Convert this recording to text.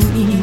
me.